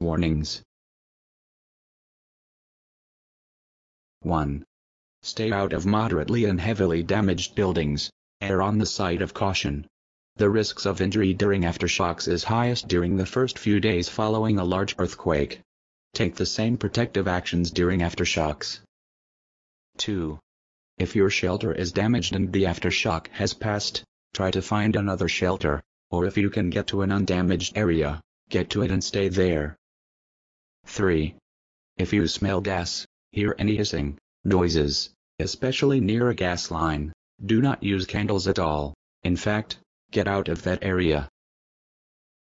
Warnings 1. Stay out of moderately and heavily damaged buildings. Err on the side of caution. The risks of injury during aftershocks is highest during the first few days following a large earthquake. Take the same protective actions during aftershocks. 2. If your shelter is damaged and the aftershock has passed, try to find another shelter, or if you can get to an undamaged area, get to it and stay there. 3. If you smell gas, hear any hissing, noises, especially near a gas line, do not use candles at all. In fact, get out of that area.